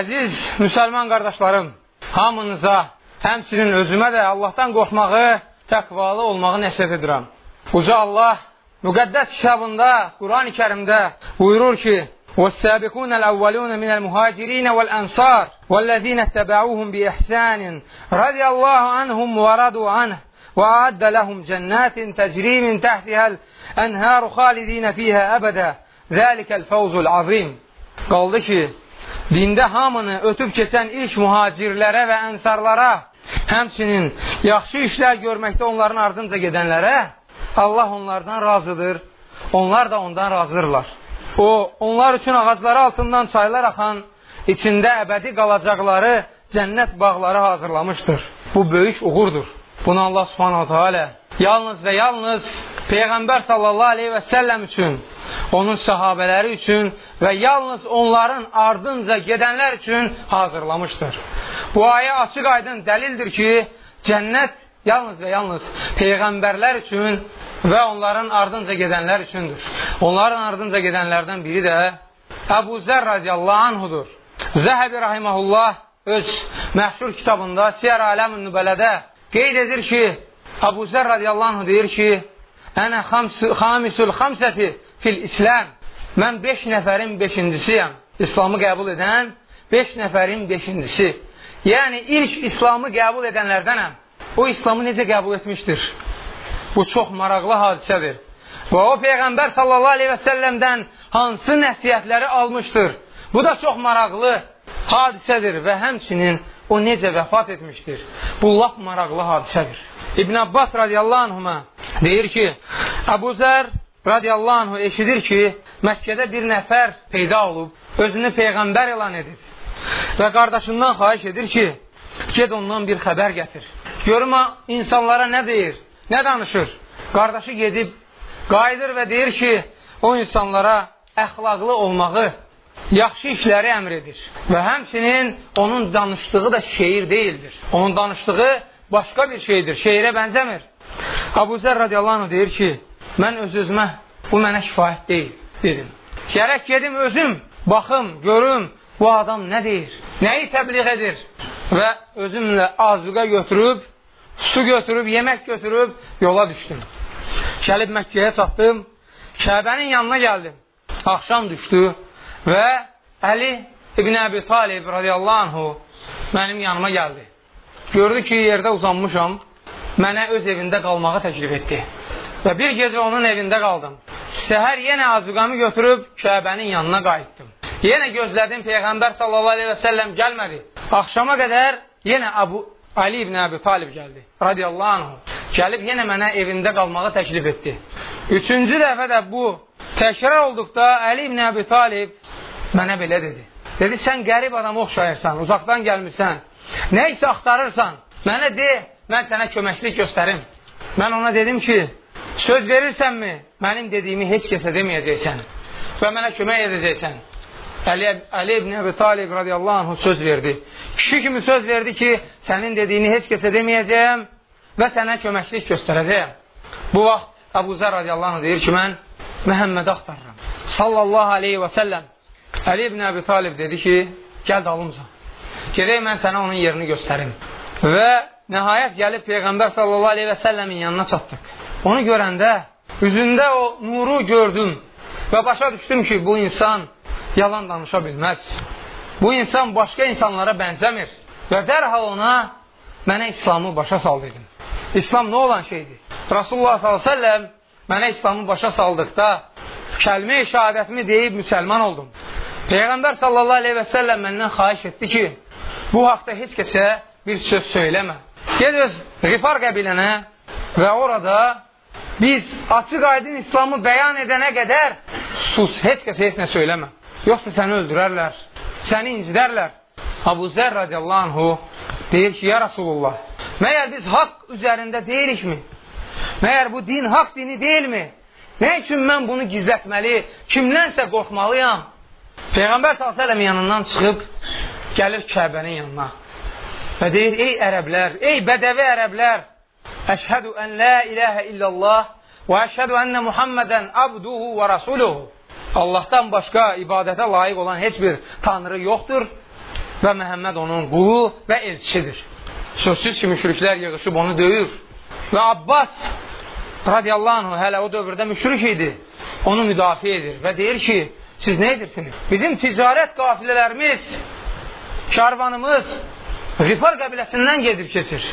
Əziz müsəlman qardaşlarım, hamınıza, həmçinin özümə də Allahdan qorxmağı, təqvalı olmağı nəsət edirəm. Uca Allah müqəddəs kitabında, Quran-ı kərimdə buyurur ki, والسابقون الأولون من المهاجرين والأنصار والذين اتبعوهم بإحسان رضي الله عنهم ورضوا عنه وأعد لهم جنات تجري من تحتها الأنهار خالدين فيها أبدا ذلك الفوز العظيم qaldı ki, dində hamını ötüb keçən ilk mühacirlərə və ənsarlara, həmçinin yaxşı işlər görməkdə onların ardınca gedənlərə Allah onlardan razıdır, onlar da ondan razıdırlar. O, onlar üçün ağacları altından çaylar axan, içində əbədi qalacaqları cənnət bağları hazırlamışdır. Bu böyük uğurdur. Bunu Allah subhanahu teala yalnız və yalnız Peyğəmbər sallallahu aleyhi və səlləm üçün, onun sahabələri üçün və yalnız onların ardınca gedənlər üçün hazırlamışdır. Bu ayə açıq aydın dəlildir ki, cənnət yalnız və yalnız Peyğəmbərlər üçün və onların ardınca gedənlər üçündür. Onların ardınca gedənlərdən biri də Əbu Zər radiyallahu anhudur. Zəhəbi rahiməhullah öz məşhur kitabında Siyar Aləmin Nübələdə qeyd edir ki, Əbu Zər radiyallahu anhu deyir ki, Ənə xamisul xamsəti fil İslam. Mən 5 nəfərin 5-cisiyəm. İslamı qəbul edən 5 nəfərin 5-cisi. Yəni, ilk İslamı qəbul edənlərdənəm. O İslamı necə qəbul etmişdir? Bu çox maraqlı hadisədir. Və o Peyğəmbər sallallahu aleyhi və səlləmdən hansı nəsiyyətləri almışdır? Bu da çox maraqlı hadisədir və həmçinin o necə vəfat etmişdir? Bu lap maraqlı hadisədir. İbn Abbas radiyallahu anhuma deyir ki, Əbu Zər radiyallahu anhu eşidir ki, Məkkədə bir nəfər peyda olub, özünü Peyğəmbər elan edib və qardaşından xahiş edir ki, ged ondan bir xəbər gətir. Görmə insanlara nə deyir, nə danışır? Qardaşı gedib, qayıdır və deyir ki, o insanlara əxlaqlı olmağı, yaxşı işləri əmr edir. Və həmçinin onun danışdığı da şeir deyildir. Onun danışdığı başqa bir şeydir, şeirə bənzəmir. Abu Zər radiyallahu anh deyir ki, mən öz-özümə, bu mənə kifayət deyil, dedim. Gərək gedim özüm, baxım, görüm, bu adam nə deyir, nəyi təbliğ edir və özümlə azuqa götürüb, su götürüb, yemək götürüb, yola düşdüm. Gəlib Məkkəyə çatdım, Kəbənin yanına gəldim. Axşam düşdü və Əli İbn Əbi Talib radiyallahu anhu mənim yanıma gəldi. Gördü ki, yerdə uzanmışam, mənə öz evində qalmağı təklif etdi. Və bir gecə onun evində qaldım. Səhər yenə azuqamı götürüb Kəbənin yanına qayıtdım. Yenə gözlədim Peyğəmbər sallallahu aleyhi və səlləm gəlmədi. Axşama qədər yenə Abu Ali ibn Əbi Talib gəldi. Radiyallahu anhu. Gəlib yenə mənə evində qalmağı təklif etdi. Üçüncü dəfə də bu təkrar olduqda Əli ibn Əbi Talib mənə belə dedi. Dedi, sən qərib adama oxşayırsan, uzaqdan gəlmirsən. Nə isə axtarırsan, mənə de, mən sənə köməklik göstərim. Mən ona dedim ki, söz verirsənmi, mənim dediyimi heç kəsə deməyəcəksən və mənə kömək edəcəksən. Əli, Əli ibn Əbi Talib radiyallahu anh söz verdi. Kişi kimi söz verdi ki, sənin dediyini heç kəsə deməyəcəyəm və sənə köməklik göstərəcəyəm. Bu vaxt Əbu Zər radiyallahu anh deyir ki, mən Məhəmməd axtarıram. Sallallahu aleyhi və səlləm. Əli ibn Əbi Talib dedi ki, gəl dalımca. Gedək mən sənə onun yerini göstərim. Və nəhayət gəlib Peyğəmbər sallallahu aleyhi və səlləmin yanına çatdıq. Onu görəndə üzündə o nuru gördüm və başa düşdüm ki, bu insan yalan danışa bilməz. Bu insan başqa insanlara bənzəmir və dərhal ona mənə İslamı başa sal dedim. İslam nə olan şeydir? Rasulullah s.ə.v mənə İslamı başa saldıqda kəlmə-i şəhadətimi deyib müsəlman oldum. Peyğəmbər sallallahu aleyhi və səlləm məndən xahiş etdi ki, bu haqda heç kəsə bir söz söyləmə. Ged öz Rifar qəbilənə və orada biz açıq aydın İslamı bəyan edənə qədər sus, heç kəsə heç nə söyləmə. Yoxsa səni öldürərlər, səni incidərlər Abu Zər radiyallahu anhu deyir ki, ya Rasulullah, məyər biz haqq üzərində deyirikmi? Məyər bu din haqq dini deyilmi? Nə üçün mən bunu gizlətməli, kimdənsə qorxmalıyam? Peyğəmbər s.ə.v yanından çıxıb, gəlir Kəbənin yanına və deyir, ey ərəblər, ey bədəvi ərəblər, əşhədu ən la iləhə illallah və əşhədu ənə Muhammədən abduhu və rasuluhu. Allahdan başqa ibadətə layiq olan heç bir tanrı yoxdur və Məhəmməd onun qulu və elçisidir. Sözsüz ki, müşriklər yığışıb onu döyür və Abbas radiyallahu anh hələ o dövrdə müşrik idi. Onu müdafiə edir və deyir ki, siz nə edirsiniz? Bizim ticarət qafilələrimiz, karvanımız Rifar qəbiləsindən gedib keçir.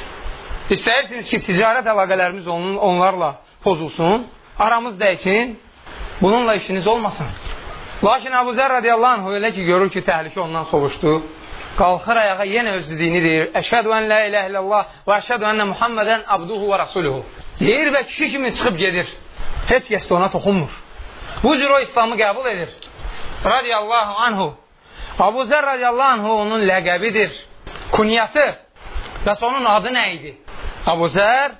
İstəyirsiniz ki, ticarət əlaqələrimiz onun, onlarla pozulsun, aramız dəysin, bununla işiniz olmasın. Lakin Abu Zər radiyallahu anh elə ki, görür ki, təhlükə ondan sovuşdu, qalxır ayağa yenə öz dediyini deyir. Əşhədu ən la ilahe illallah və əşhədu ənə Muhammədən abduhu və rasuluhu. Deyir və kişi kimi çıxıb gedir. Heç kəs də ona toxunmur. Bu cür o İslamı qəbul edir. Radiyallahu anhu. Abu Zər radiyallahu anhu onun ləqəbidir. Kunyası. Bəs onun adı nə idi? Abu Zər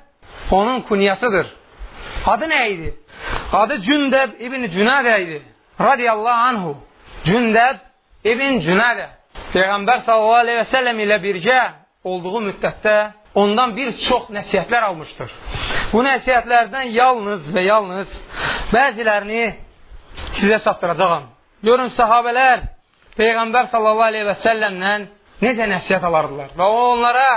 onun kunyasıdır. Adı nə idi? Adı Cündəb ibn Cünadə idi. Radiyallahu anhu. Cündəb ibn Cünadə. Peyğəmbər sallallahu aleyhi və səlləm ilə birgə olduğu müddətdə ondan bir çox nəsiyyətlər almışdır. Bu nəsiyyətlərdən yalnız və yalnız bəzilərini sizə çatdıracaqam. Görün, sahabələr Peyğəmbər sallallahu aleyhi və səlləmlə necə nəsiyyət alardılar və o onlara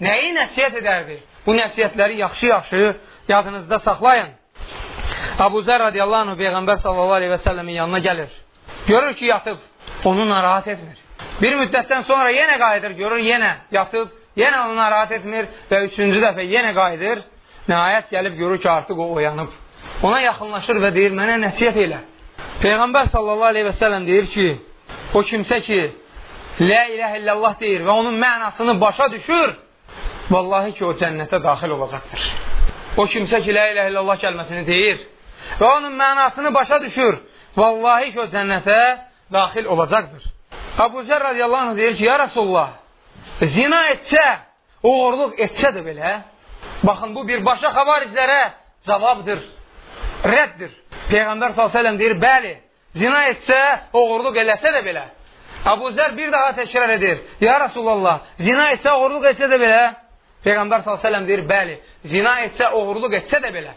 nəyi nəsiyyət edərdi? Bu nəsiyyətləri yaxşı-yaxşı yadınızda saxlayın. Abu Zər radiyallahu anh Peyğəmbər sallallahu aleyhi və səlləmin yanına gəlir. Görür ki, yatıb, onu narahat etmir. Bir müddətdən sonra yenə qayıdır, görür, yenə yatıb, yenə onu narahat etmir və üçüncü dəfə yenə qayıdır. Nəhayət gəlib görür ki, artıq o oyanıb. Ona yaxınlaşır və deyir, mənə nəsiyyət elə. Peyğəmbər sallallahu aleyhi və səlləm deyir ki, o kimsə ki, Lə iləhə illallah deyir və onun mənasını başa düşür, vallahi ki, o cənnətə daxil olacaqdır. O kimsə ki, Lə iləhə illallah kəlməsini deyir və onun mənasını başa düşür, vallahi ki, o cənnətə daxil olacaqdır. Abu Zər radiyallahu anh deyir ki, ya Rasulullah, zina etsə, uğurluq etsə də belə, baxın, bu birbaşa xavariclərə cavabdır, rəddir. Peyğəmbər s.ə.v deyir, bəli, zina etsə, uğurluq eləsə də belə. Abu Zər bir daha təkrar edir, ya Rasulullah, zina etsə, uğurluq etsə də belə. Peyğəmbər s.ə.v deyir, bəli, zina etsə, uğurluq etsə də belə.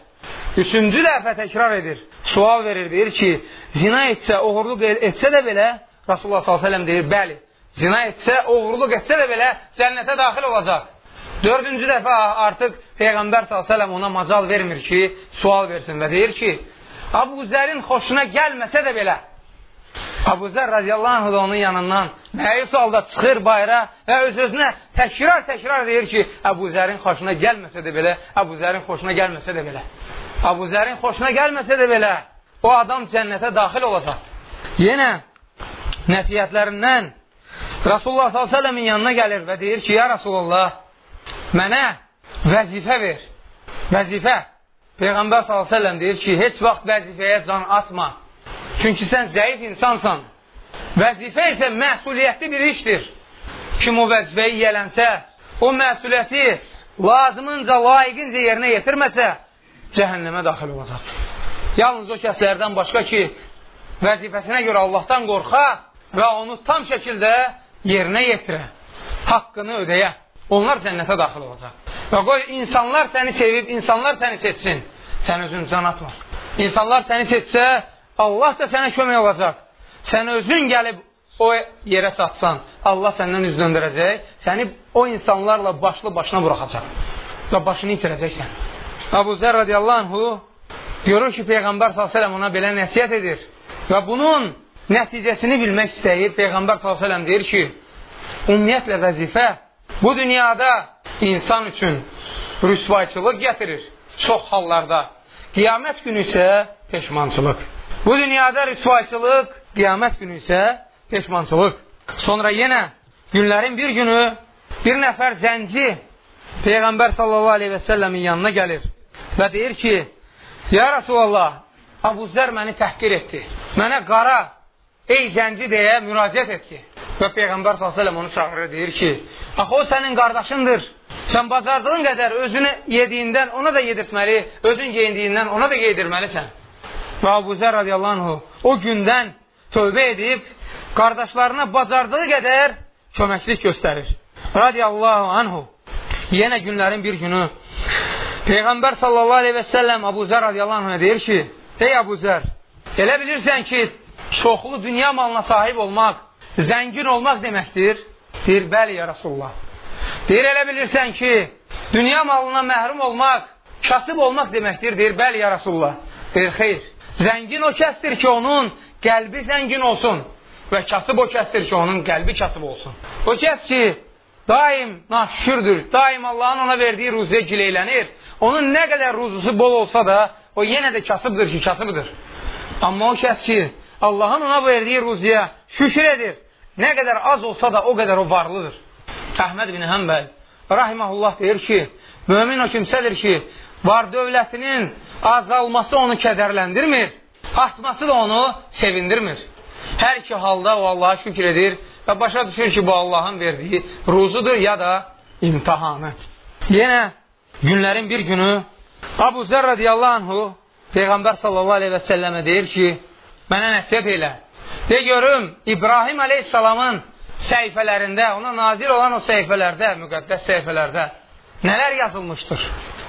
Üçüncü dəfə təkrar edir, sual verir, deyir ki, zina etsə, uğurluq etsə də belə, Rasulullah s.ə.v deyir, bəli, zina etsə, oğurluq etsə də belə cənnətə daxil olacaq. Dördüncü dəfə artıq Peyğəmbər s.ə.v ona macal vermir ki, sual versin və deyir ki, Abu Zərin xoşuna gəlməsə də belə, Abu Zər radiyallahu anh da onun yanından məyus halda çıxır bayra və öz-özünə təkrar-təkrar deyir ki, Əbu Zərin xoşuna gəlməsə də belə, Əbu Zərin xoşuna gəlməsə də belə, Əbu Zərin xoşuna gəlməsə də belə, o adam cənnətə daxil olacaq. Yenə nəsiyyətlərindən Rasulullah s.ə.v-in yanına gəlir və deyir ki, ya Rasulullah, mənə vəzifə ver. Vəzifə. Peyğəmbər s.ə.v deyir ki, heç vaxt vəzifəyə can atma. Çünki sən zəif insansan. Vəzifə isə məsuliyyətli bir işdir. Kim o vəzifəyi yələnsə, o məsuliyyəti lazımınca, layiqincə yerinə yetirməsə, cəhənnəmə daxil olacaq. Yalnız o kəslərdən başqa ki, vəzifəsinə görə Allahdan qorxa, və onu tam şəkildə yerinə yetirə, haqqını ödəyə. Onlar cənnətə daxil olacaq. Və qoy, insanlar səni sevib, insanlar səni seçsin. Sən özün can atma. İnsanlar səni seçsə, Allah da sənə kömək olacaq. Sən özün gəlib o yerə çatsan, Allah səndən üz döndürəcək, səni o insanlarla başlı başına buraxacaq və başını itirəcəksən. Abu Zər radiyallahu anhu görür ki, Peyğəmbər s.ə.v ona belə nəsiyyət edir və bunun nəticəsini bilmək istəyir. Peyğəmbər s.ə.v deyir ki, ümumiyyətlə vəzifə bu dünyada insan üçün rüsvayçılıq gətirir çox hallarda. Qiyamət günü isə peşmançılıq. Bu dünyada rüsvayçılıq, qiyamət günü isə peşmançılıq. Sonra yenə günlərin bir günü bir nəfər zənci Peyğəmbər sallallahu aleyhi və səlləmin yanına gəlir və deyir ki, Ya Rasulallah, Abu Zər məni təhqir etdi. Mənə qara ey zənci deyə müraciət etdi. Və Peyğəmbər s.ə.v onu çağırır, deyir ki, axı o sənin qardaşındır. Sən bacardığın qədər özünü yediyindən ona da yedirtməli, özün geyindiyindən ona da geydirməlisən. Və Abu Zər radiyallahu anhu o gündən tövbə edib, qardaşlarına bacardığı qədər köməklik göstərir. Radiyallahu anhu. Yenə günlərin bir günü Peyğəmbər sallallahu aleyhi və səlləm Abu Zər radiyallahu anhu deyir ki, Ey Abu Zər, elə bilirsən ki, çoxlu dünya malına sahib olmaq, zəngin olmaq deməkdir? Deyir, bəli, ya Rasulullah. Deyir, elə bilirsən ki, dünya malına məhrum olmaq, kasıb olmaq deməkdir? Deyir, bəli, ya Rasulullah. Deyir, xeyr. Zəngin o kəsdir ki, onun qəlbi zəngin olsun və kasıb o kəsdir ki, onun qəlbi kasıb olsun. O kəs ki, daim naşükürdür, daim Allahın ona verdiyi ruziyə gileylənir, onun nə qədər ruzusu bol olsa da, o yenə də kasıbdır ki, kasıbdır. Amma o kəs ki, Allahın ona verdiyi ruziyə şükür edir, nə qədər az olsa da o qədər o varlıdır. Əhməd bin Həmbəl rahiməhullah deyir ki, mömin o kimsədir ki, var dövlətinin azalması onu kədərləndirmir, artması da onu sevindirmir. Hər iki halda o Allaha şükür edir və başa düşür ki, bu Allahın verdiyi ruzudur ya da imtihanı. Yenə günlərin bir günü Abu Zər radiyallahu anhu Peyğəmbər sallallahu aleyhi və səlləmə deyir ki, mənə nəsiyyət elə. De görüm, İbrahim aleyhissalamın səhifələrində, ona nazil olan o səhifələrdə, müqəddəs səhifələrdə nələr yazılmışdır?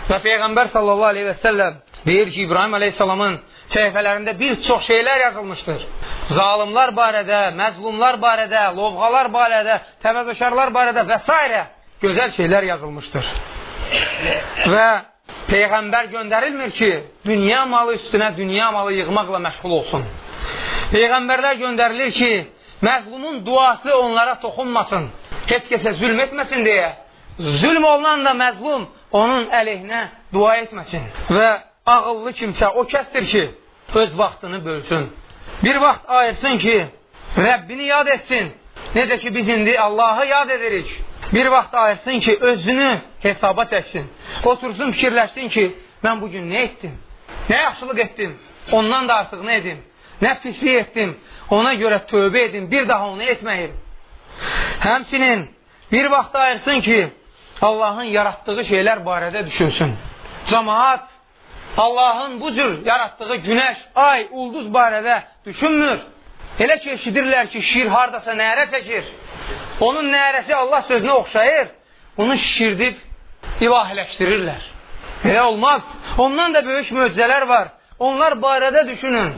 Və Peyğəmbər sallallahu aleyhi və səlləm deyir ki, İbrahim aleyhissalamın səhifələrində bir çox şeylər yazılmışdır. Zalimlar barədə, məzlumlar barədə, lovğalar barədə, təvəzöşarlar barədə və s. gözəl şeylər yazılmışdır. Və Peyğəmbər göndərilmir ki, dünya malı üstünə dünya malı yığmaqla məşğul olsun. Peyğəmbərlər göndərilir ki, məzlumun duası onlara toxunmasın, heç kəsə zülm etməsin deyə. Zülm olunan da məzlum onun əleyhinə dua etməsin. Və ağıllı kimsə o kəsdir ki, öz vaxtını bölsün. Bir vaxt ayırsın ki, Rəbbini yad etsin. Necə ki, biz indi Allahı yad edirik. Bir vaxt ayırsın ki, özünü hesaba çəksin. Otursun, fikirləşsin ki, mən bugün nə etdim? Nə yaxşılıq etdim? Ondan da artıq nə edim? Nə pislik etdim? Ona görə tövbə edin, bir daha onu etməyim. Həmsinin bir vaxt ayırsın ki, Allahın yaratdığı şeylər barədə düşünsün. Cəmaat Allahın bu cür yaratdığı günəş, ay, ulduz barədə düşünmür. Elə ki, eşidirlər ki, şir haradasa nərə çəkir. Onun nərəsi Allah sözünə oxşayır. Bunu şirdib ilahiləşdirirlər. Elə olmaz. Ondan da böyük möcüzələr var. Onlar barədə düşünün.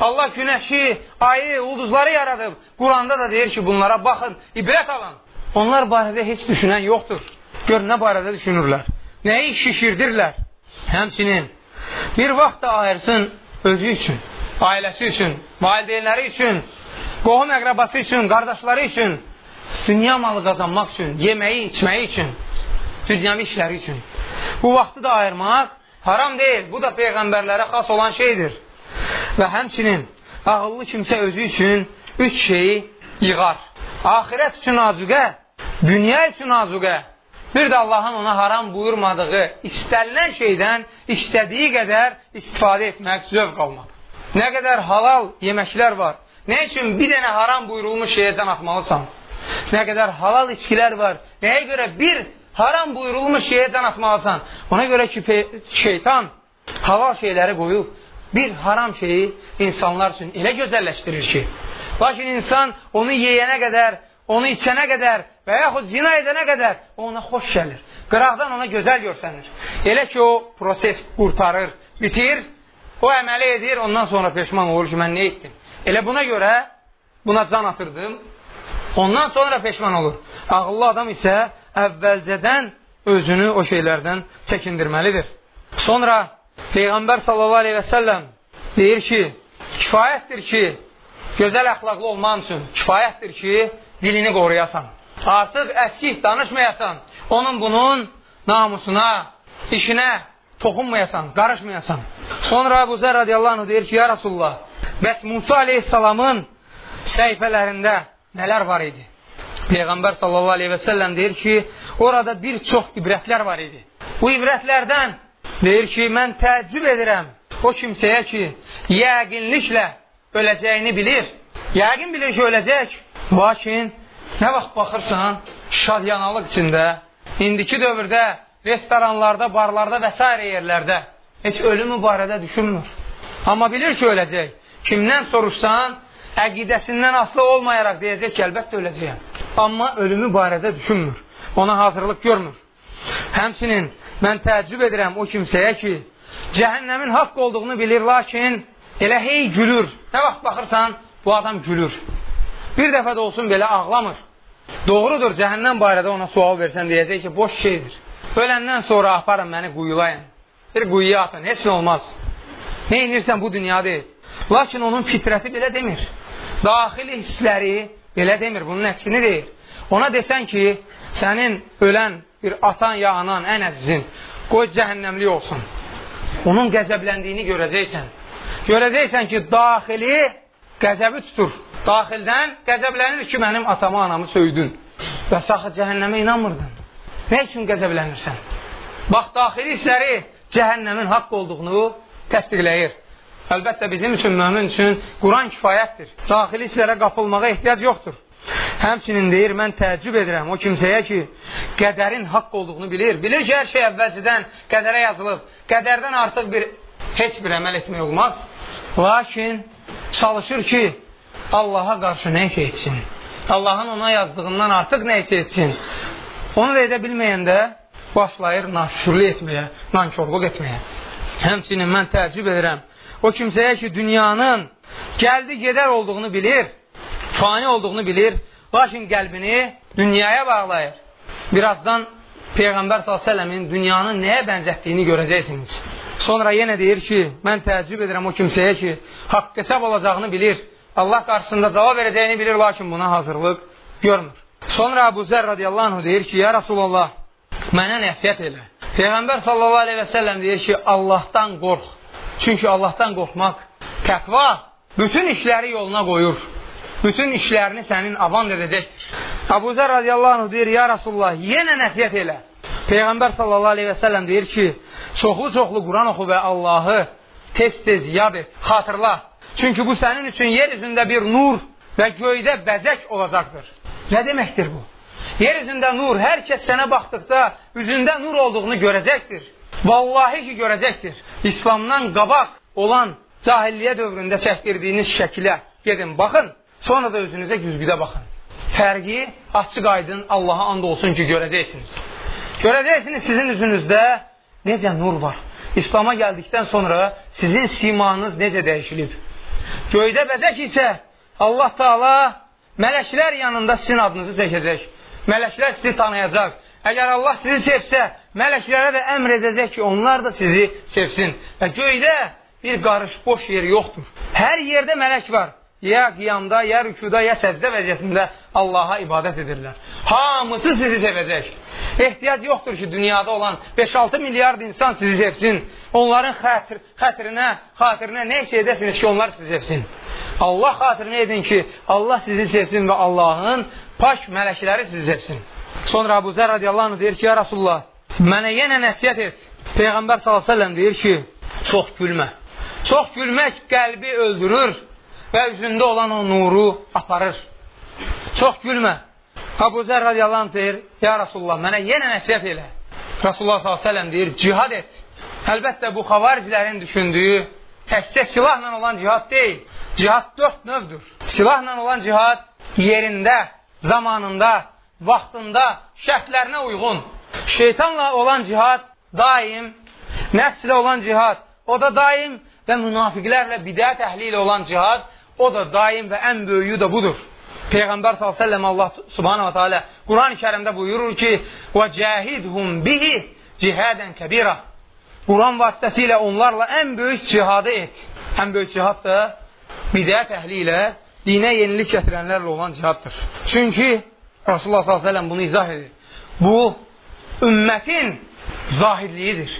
Allah günəşi, ayı, ulduzları yaradıb. Quranda da deyir ki, bunlara baxın, ibrət alın. Onlar barədə heç düşünən yoxdur. Gör, nə barədə düşünürlər. Nəyi şişirdirlər. Həmsinin bir vaxt da ayırsın özü üçün, ailəsi üçün, valideynləri üçün, qohum əqrabası üçün, qardaşları üçün, dünya malı qazanmaq üçün, yeməyi, içməyi üçün, dünyavi işləri üçün. Bu vaxtı da ayırmaq haram deyil. Bu da peyğəmbərlərə xas olan şeydir. Və həmçinin ağıllı kimsə özü üçün üç şeyi yığar. Ahirət üçün azuqə, dünya üçün azuqə, bir də Allahın ona haram buyurmadığı istənilən şeydən istədiyi qədər istifadə etmək, zövq almaq. Nə qədər halal yeməklər var, nə üçün bir dənə haram buyurulmuş şeyə can atmalısan? Nə qədər halal içkilər var, nəyə görə bir haram buyurulmuş şeyə can atmalısan? Ona görə ki, şeytan halal şeyləri qoyub, bir haram şeyi insanlar üçün elə gözəlləşdirir ki, lakin insan onu yeyənə qədər, onu içənə qədər və yaxud zina edənə qədər ona xoş gəlir. Qıraqdan ona gözəl görsənir. Elə ki, o proses qurtarır, bitir, o əməli edir, ondan sonra peşman olur ki, mən nə etdim? Elə buna görə buna can atırdım, ondan sonra peşman olur. Ağıllı adam isə əvvəlcədən özünü o şeylərdən çəkindirməlidir. Sonra Peyğəmbər sallallahu aleyhi və səlləm deyir ki, kifayətdir ki, gözəl əxlaqlı olman üçün kifayətdir ki, dilini qoruyasan. Artıq əskik danışmayasan, onun bunun namusuna, işinə toxunmayasan, qarışmayasan. Sonra Əbu Zər radiyallahu anh deyir ki, ya Rasulullah, bəs Musa aleyhissalamın səhifələrində nələr var idi? Peyğəmbər sallallahu aleyhi və səlləm deyir ki, orada bir çox ibrətlər var idi. Bu ibrətlərdən Deyir ki, mən təəccüb edirəm o kimsəyə ki, yəqinliklə öləcəyini bilir. Yəqin bilir ki, öləcək. Lakin nə vaxt baxırsan, şadyanalıq içində, indiki dövrdə restoranlarda, barlarda və s. yerlərdə heç ölümü barədə düşünmür. Amma bilir ki, öləcək. Kimdən soruşsan, əqidəsindən aslı olmayaraq deyəcək ki, əlbəttə öləcəyəm. Amma ölümü barədə düşünmür. Ona hazırlıq görmür. Həmçinin mən təəccüb edirəm o kimsəyə ki, cəhənnəmin haqq olduğunu bilir, lakin elə hey gülür. Nə vaxt baxırsan, bu adam gülür. Bir dəfə də olsun belə ağlamır. Doğrudur, cəhənnəm barədə ona sual versən deyəcək ki, boş şeydir. Öləndən sonra aparın məni quyulayın. Bir quyuya atın, heç nə olmaz. Nə inirsən bu dünyadır? Lakin onun fitrəti belə demir. Daxili hissləri belə demir, bunun əksini deyir. Ona desən ki, sənin ölən bir atan ya anan, ən əzizin, qoy cəhənnəmli olsun. Onun qəzəbləndiyini görəcəksən. Görəcəksən ki, daxili qəzəbi tutur. Daxildən qəzəblənir ki, mənim atamı, anamı söydün. Və saxı cəhənnəmə inanmırdın. Nə üçün qəzəblənirsən? Bax, daxili hissləri cəhənnəmin haqq olduğunu təsdiqləyir. Əlbəttə, bizim üçün, mömin üçün Quran kifayətdir. Daxili hisslərə qapılmağa ehtiyac yoxdur. Həmçinin deyir, mən təəccüb edirəm o kimsəyə ki, qədərin haqq olduğunu bilir. Bilir ki, hər şey əvvəlcədən qədərə yazılıb. Qədərdən artıq bir, heç bir əməl etmək olmaz. Lakin çalışır ki, Allaha qarşı nə isə etsin. Allahın ona yazdığından artıq nə isə etsin. Onu da edə bilməyəndə başlayır naşürlü etməyə, nankorluq etməyə. Həmçinin mən təəccüb edirəm. O kimsəyə ki, dünyanın gəldi gedər olduğunu bilir, fani olduğunu bilir, lakin qəlbini dünyaya bağlayır. Birazdan Peyğəmbər s.ə.v-in dünyanın nəyə bənzətdiyini görəcəksiniz. Sonra yenə deyir ki, mən təəccüb edirəm o kimsəyə ki, haqq hesab olacağını bilir, Allah qarşısında cavab verəcəyini bilir, lakin buna hazırlıq görmür. Sonra Əbu Zər radiyallahu anh deyir ki, ya Rasulullah, mənə nəsiyyət elə. Peyğəmbər sallallahu aleyhi və səlləm deyir ki, Allahdan qorx. Çünki Allahdan qorxmaq, təqva bütün işləri yoluna qoyur bütün işlərini sənin avant edəcəkdir. Abu Zər radiyallahu anh deyir, ya Rasulullah, yenə nəsiyyət elə. Peyğəmbər sallallahu aleyhi və səlləm deyir ki, çoxlu-çoxlu Quran oxu və Allahı tez-tez yad et, xatırla. Çünki bu sənin üçün yer üzündə bir nur və göydə bəzək olacaqdır. Nə deməkdir bu? Yer üzündə nur, hər kəs sənə baxdıqda üzündə nur olduğunu görəcəkdir. Vallahi ki, görəcəkdir. İslamdan qabaq olan cahilliyə dövründə çəkdirdiyiniz şəkilə gedin, baxın. Sonra da özünüzə güzgüdə baxın. Fərqi açıq aydın Allaha and olsun ki, görəcəksiniz. Görəcəksiniz sizin üzünüzdə necə nur var. İslama gəldikdən sonra sizin simanız necə dəyişilib. Göydə bəzək isə Allah Taala mələklər yanında sizin adınızı çəkəcək. Mələklər sizi tanıyacaq. Əgər Allah sizi sevsə, mələklərə də əmr edəcək ki, onlar da sizi sevsin. Və göydə bir qarış boş yer yoxdur. Hər yerdə mələk var ya qiyamda, ya rükuda, ya səcdə vəziyyətində Allaha ibadət edirlər. Hamısı sizi sevəcək. Ehtiyac yoxdur ki, dünyada olan 5-6 milyard insan sizi sevsin. Onların xətir, xətrinə, xatirinə nə isə edəsiniz ki, onlar sizi sevsin. Allah xatirinə edin ki, Allah sizi sevsin və Allahın pak mələkləri sizi sevsin. Sonra Abu Zər radiyallahu anh deyir ki, ya Rasulullah, mənə yenə nəsiyyət et. Peyğəmbər s.ə.v deyir ki, çox gülmə. Çox gülmək qəlbi öldürür və üzündə olan o nuru aparır. Çox gülmə. Abu Zər radiyallahu anh deyir, ya Rasulullah, mənə yenə nəsiyyət elə. Rasulullah s.ə.v deyir, cihad et. Əlbəttə, bu xavaricilərin düşündüyü təkcə silahla olan cihad deyil. Cihad dörd növdür. Silahla olan cihad yerində, zamanında, vaxtında, şərtlərinə uyğun. Şeytanla olan cihad daim, nəfslə olan cihad, o da daim və münafiqlərlə, bidət əhli ilə olan cihad O da daim və ən böyüyü də budur. Peyğəmbər s.ə.v Allah subhanahu teala Quran-ı kərimdə buyurur ki, وَجَاهِدْهُمْ بِهِ cihadən kəbirə. Quran vasitəsilə onlarla ən böyük cihadı et. Ən böyük cihad da bidət əhli ilə dinə yenilik gətirənlərlə olan cihaddır. Çünki Rasulullah s.ə.v bunu izah edir. Bu, ümmətin zahidliyidir.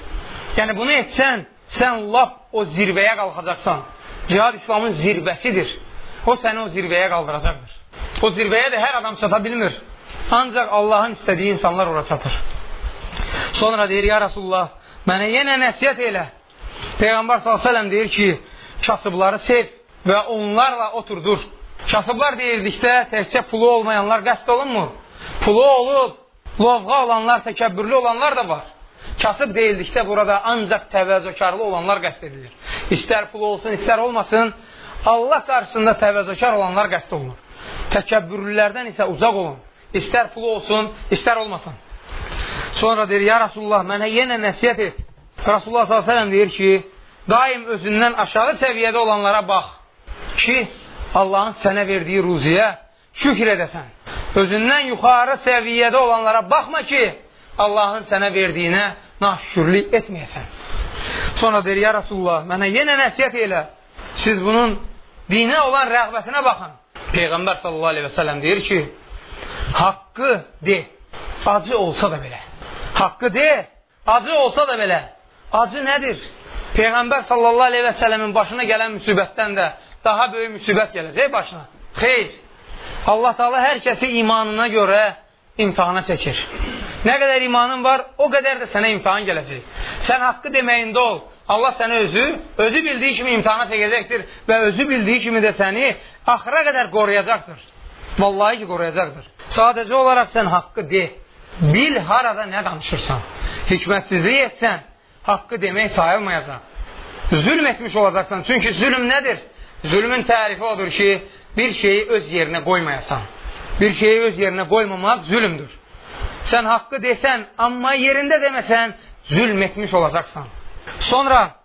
Yəni, bunu etsən, sən lap o zirvəyə qalxacaqsan. Cihad İslamın zirvəsidir. O səni o zirvəyə qaldıracaqdır. O zirvəyə də hər adam çata bilmir. Ancaq Allahın istədiyi insanlar ora çatır. Sonra deyir, ya Rasulullah, mənə yenə nəsiyyət elə. Peyğəmbər s.ə.v deyir ki, kasıbları sev və onlarla oturdur. Kasıblar deyirdikdə təkcə pulu olmayanlar qəsd olunmur. Pulu olub, lovğa olanlar, təkəbbürlü olanlar da var. Kasıb deyildikdə burada ancaq təvəzzökarlı olanlar qəsd edilir. İstər pulu olsun, istər olmasın, Allah qarşısında təvəzzökar olanlar qəsd olunur. Təkəbbürlülərdən isə uzaq olun. İstər pulu olsun, istər olmasın. Sonra deyir, ya Rasulullah, mənə yenə nəsiyyət et. Rasulullah s.ə.v deyir ki, daim özündən aşağı səviyyədə olanlara bax ki, Allahın sənə verdiyi ruziyə şükür edəsən. Özündən yuxarı səviyyədə olanlara baxma ki, Allahın sənə verdiyinə naşükürlük etməyəsən. Sonra deyir, ya Rasulullah, mənə yenə nəsiyyət elə. Siz bunun dinə olan rəğbətinə baxın. Peyğəmbər sallallahu aleyhi və sələm deyir ki, haqqı de, acı olsa da belə. Haqqı de, acı olsa da belə. Acı nədir? Peyğəmbər sallallahu aleyhi və sələmin başına gələn müsibətdən də daha böyük müsibət gələcək başına. Xeyr. Allah Taala hər kəsi imanına görə imtihana çəkir. Nə qədər imanın var, o qədər də sənə imtihan gələcək. Sən haqqı deməyində ol. Allah səni özü, özü bildiyi kimi imtihana çəkəcəkdir və özü bildiyi kimi də səni axıra qədər qoruyacaqdır. Vallahi ki, qoruyacaqdır. Sadəcə olaraq sən haqqı de. Bil harada nə danışırsan. Hikmətsizlik etsən, haqqı demək sayılmayacaq. Zülm etmiş olacaqsan. Çünki zülm nədir? Zülmün tərifi odur ki, bir şeyi öz yerinə qoymayasan. Bir şeyi öz yerinə qoymamaq zülmdür. Sən haqqı desən, amma yerində deməsən, zülm etmiş olacaqsan. Sonra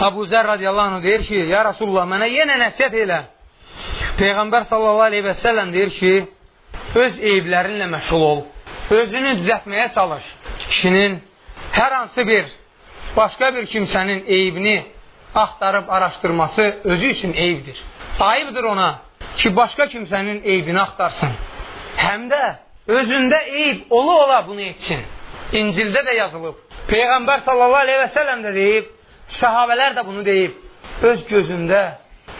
Abu Zər radiyallahu anh deyir ki, ya Rasulullah, mənə yenə nəsiyyət elə. Peyğəmbər sallallahu aleyhi və səlləm deyir ki, öz eyiblərinlə məşğul ol. Özünü düzətməyə çalış. Kişinin hər hansı bir başqa bir kimsənin eyibini axtarıb araşdırması özü üçün eyibdir. Ayıbdır ona ki, başqa kimsənin eybini axtarsın. Həm də özündə eyib ola ola bunu etsin. İncildə də yazılıb. Peyğəmbər sallallahu aleyhi və səlləm də deyib, sahabələr də bunu deyib. Öz gözündə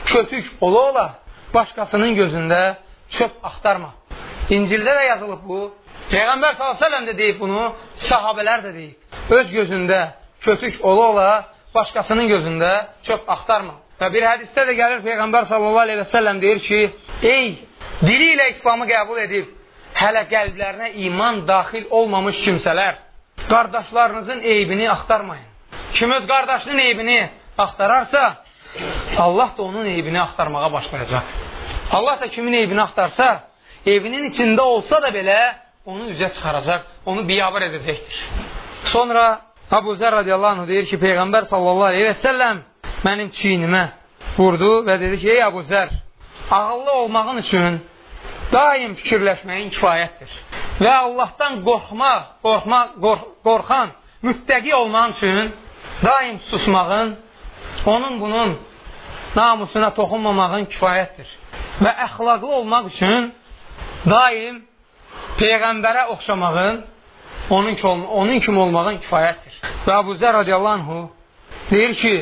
kötük ola ola başqasının gözündə çöp axtarma. İncildə də yazılıb bu. Peyğəmbər s.ə.v də deyib bunu, sahabələr də deyib. Öz gözündə kötük ola ola başqasının gözündə çöp axtarma. Və bir hədisdə də gəlir Peyğəmbər s.ə.v deyir ki, ey dili ilə İslamı qəbul edib, hələ qəlblərinə iman daxil olmamış kimsələr, qardaşlarınızın eybini axtarmayın. Kim öz qardaşının eybini axtararsa, Allah da onun eybini axtarmağa başlayacaq. Allah da kimin eybini axtarsa, evinin içində olsa da belə onu üzə çıxaracaq, onu biyabır edəcəkdir. Sonra Abu Zər radiyallahu anh deyir ki, Peyğəmbər sallallahu aleyhi və səlləm mənim çiynimə vurdu və dedi ki, ey Abu Zər, ağıllı olmağın üçün daim fikirləşməyin kifayətdir. Və Allahdan qorxmaq, qorxmaq, qorx qorxan, müttəqi olmağın üçün daim susmağın, onun bunun namusuna toxunmamağın kifayətdir. Və əxlaqlı olmaq üçün daim Peyğəmbərə oxşamağın, onun, onun kimi olmağın kifayətdir. Və Abu Zər radiyallahu deyir ki,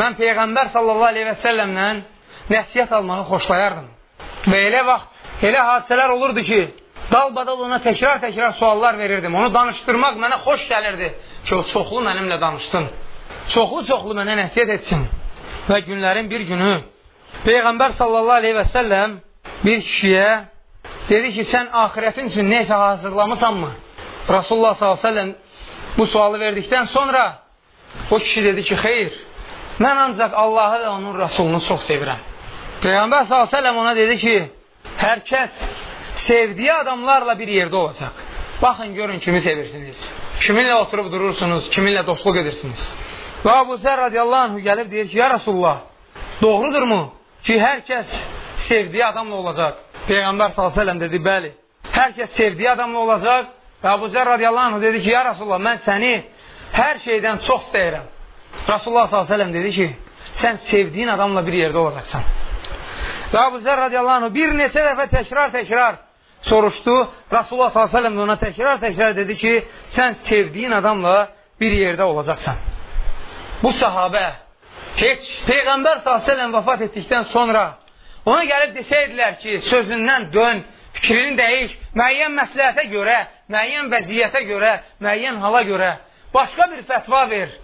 mən Peyğəmbər sallallahu aleyhi və səlləmlə nəsiyyət almağı xoşlayardım. Və elə vaxt, elə hadisələr olurdu ki, dalbadal ona təkrar-təkrar suallar verirdim. Onu danışdırmaq mənə xoş gəlirdi ki, o çoxlu mənimlə danışsın. Çoxlu-çoxlu mənə nəsiyyət etsin. Və günlərin bir günü Peyğəmbər sallallahu aleyhi və səlləm bir kişiyə dedi ki, sən ahirətin üçün neysə hazırlamısanmı? Rasulullah s.ə.v bu sualı verdikdən sonra o kişi dedi ki, xeyr, mən ancaq Allahı və onun Rasulunu çox sevirəm. Peyğəmbər s.ə.v ona dedi ki, hər kəs sevdiyi adamlarla bir yerdə olacaq. Baxın, görün kimi sevirsiniz. Kiminlə oturub durursunuz, kiminlə dostluq edirsiniz. Və Abu Zər radiyallahu anh gəlib deyir ki, ya Rasulullah, doğrudurmu ki, hər kəs sevdiyi adamla olacaq? Peyğəmbər s.ə.v dedi, bəli. Hər kəs sevdiyi adamla olacaq və Abu Zər radiyallahu anh dedi ki, ya Rasulullah, mən səni hər şeydən çox istəyirəm. Rasulullah s.ə.v dedi ki, sən sevdiyin adamla bir yerdə olacaqsan. Və Abu Zər radiyallahu anh bir neçə dəfə təkrar-təkrar soruşdu. Rasulullah s.ə.v ona təkrar-təkrar dedi ki, sən sevdiyin adamla bir yerdə olacaqsan. Bu sahabə heç Peyğəmbər s.ə.v vəfat etdikdən sonra ona gəlib desəydilər ki, sözündən dön, fikrini dəyiş, müəyyən məsləhətə görə, müəyyən vəziyyətə görə, müəyyən hala görə başqa bir fətva ver.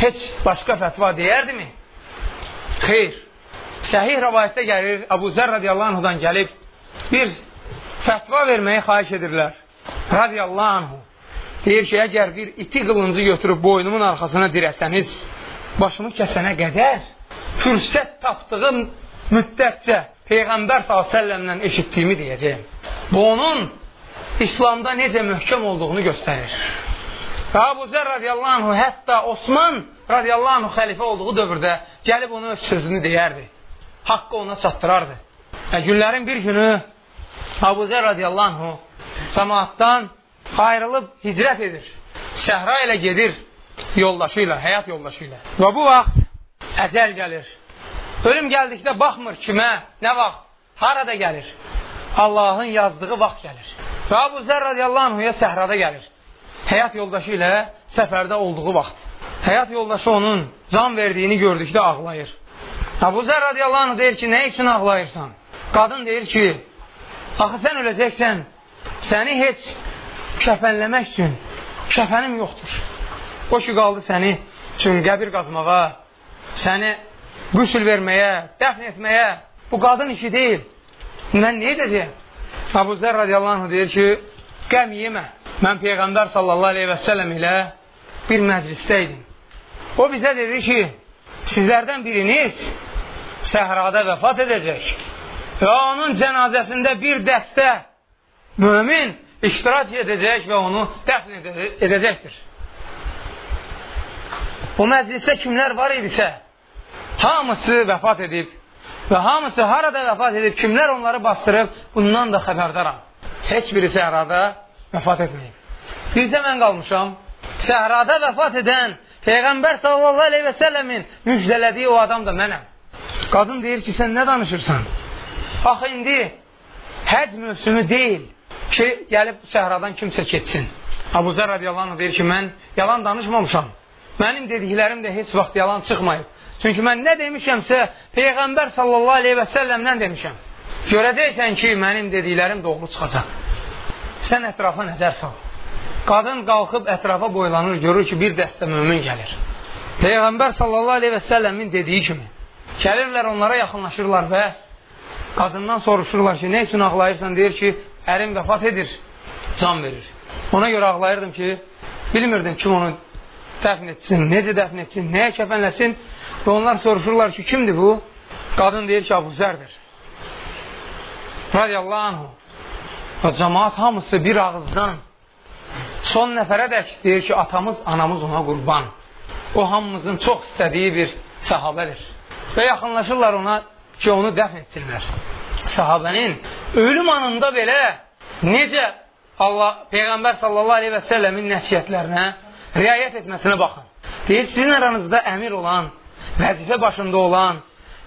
Heç başqa fətva deyərdimi? Xeyr. Səhih rəvayətdə gəlir, Əbu Zər radiyallahu anhudan gəlib bir fətva verməyi xahiş edirlər. Radiyallahu anhu. Deyir ki, əgər bir iti qılıncı götürüb boynumun arxasına dirəsəniz, başımı kəsənə qədər fürsət tapdığım müddətcə Peyğəmbər s.ə.vələ eşitdiyimi deyəcəyim. Bu, onun İslamda necə möhkəm olduğunu göstərir. Və Abu Zər radiyallahu anhu, hətta Osman radiyallahu anhu xəlifə olduğu dövrdə gəlib onu öz sözünü deyərdi. Haqqı ona çatdırardı. Və günlərin bir günü Abu Zər radiyallahu anhu cəmaatdan ayrılıb hicrət edir. Səhra ilə gedir yoldaşı ilə, həyat yoldaşı ilə. Və bu vaxt əcəl gəlir. Ölüm gəldikdə baxmır kimə, nə vaxt, harada gəlir. Allahın yazdığı vaxt gəlir. Və Abu Zər radiyallahu anhuya səhrada gəlir. Həyat yoldaşı ilə səfərdə olduğu vaxt. Həyat yoldaşı onun can verdiyini gördükdə ağlayır. Abu Zər radiyallahu anh deyir ki, nə üçün ağlayırsan? Qadın deyir ki, axı sən öləcəksən, səni heç kəfənləmək üçün kəfənim yoxdur. O ki, qaldı səni üçün qəbir qazmağa, səni qüsül verməyə, dəfn etməyə, bu qadın işi deyil. Mən nə edəcəyəm? Abu Zər radiyallahu anh deyir ki, qəm yemə. Mən Peyğəmbər sallallahu aleyhi və səlləm ilə bir məclisdə idim. O bizə dedi ki, sizlərdən biriniz səhrada vəfat edəcək və onun cənazəsində bir dəstə mömin iştirak edəcək və onu dəfn edəcəkdir. O məclisdə kimlər var idisə, hamısı vəfat edib və hamısı harada vəfat edib, kimlər onları bastırıb, bundan da xəbərdaram. Heç biri səhrada vəfat etməyib. Bircə mən qalmışam, səhrada vəfat edən Peyğəmbər sallallahu aleyhi və səlləmin müjdələdiyi o adam da mənəm. Qadın deyir ki, sən nə danışırsan? Axı indi həc mövsümü deyil ki, gəlib səhradan kimsə keçsin. Abu Zər radiyallahu deyir ki, mən yalan danışmamışam. Mənim dediklərim də heç vaxt yalan çıxmayıb. Çünki mən nə demişəmsə, Peyğəmbər sallallahu aleyhi və səlləmdən demişəm. Görəcəksən ki, mənim dediklərim doğru çıxacaq. Sən ətrafa nəzər sal. Qadın qalxıb ətrafa boylanır, görür ki, bir dəstə mömin gəlir. Peyğəmbər sallallahu aleyhi və səlləmin dediyi kimi. Gəlirlər, onlara yaxınlaşırlar və qadından soruşurlar ki, nə üçün ağlayırsan? Deyir ki, ərim vəfat edir, can verir. Ona görə ağlayırdım ki, bilmirdim kim onu dəfn etsin, necə dəfn etsin, nəyə kəfənləsin və onlar soruşurlar ki, kimdir bu? Qadın deyir ki, Abu Zərdir. Radiyallahu anhu. Və cəmaat hamısı bir ağızdan son nəfərə dək deyir ki, atamız, anamız ona qurban. O hamımızın çox istədiyi bir sahabədir və yaxınlaşırlar ona ki, onu dəfn etsinlər. Sahabənin ölüm anında belə necə Allah, Peyğəmbər sallallahu aleyhi və səlləmin nəsiyyətlərinə riayət etməsinə baxın. Deyir, sizin aranızda əmir olan, vəzifə başında olan,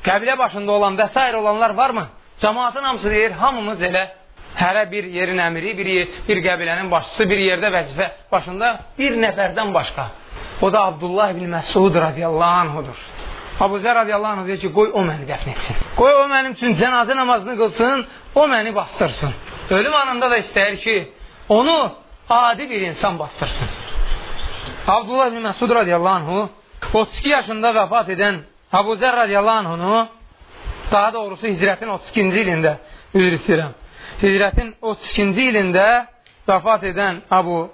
qəbilə başında olan və s. olanlar varmı? Cəmaatın hamısı deyir, hamımız elə hərə bir yerin əmiri, bir, bir qəbilənin başçısı, bir yerdə vəzifə başında bir nəfərdən başqa. O da Abdullah ibn Məsud radiyallahu anhudur. Abu Zər radiyallahu anh deyir ki, qoy o məni dəfn etsin. Qoy o mənim üçün cənazə namazını qılsın, o məni bastırsın. Ölüm anında da istəyir ki, onu adi bir insan bastırsın. Abdullah bin Məsud radiyallahu anhu 32 yaşında vəfat edən Abu Zər radiyallahu anhunu daha doğrusu hicrətin 32-ci ilində üzr istəyirəm. Hicrətin 32-ci ilində vəfat edən Abu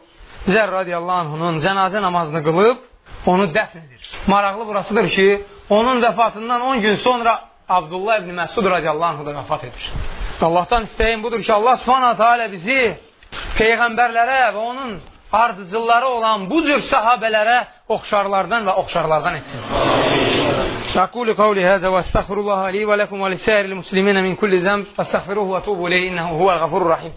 Zər radiyallahu anhunun cənazə namazını qılıb onu dəfn edir. Maraqlı burasıdır ki, Onun vəfatından 10 gün sonra Abdullah ibn Məsud radiyallahu anh da vəfat edir. Allahdan istəyim budur ki, Allah subhanahu teala bizi peyğəmbərlərə və onun ardıcılları olan bu cür sahabələrə oxşarlardan və oxşarlardan etsin. Aqulu qawli hadha və astaghfirullah li və lakum və lisa'iril muslimin min kulli zəmb, astaghfiruhu və tubu ilayhi innehu huvel gafurur rahim.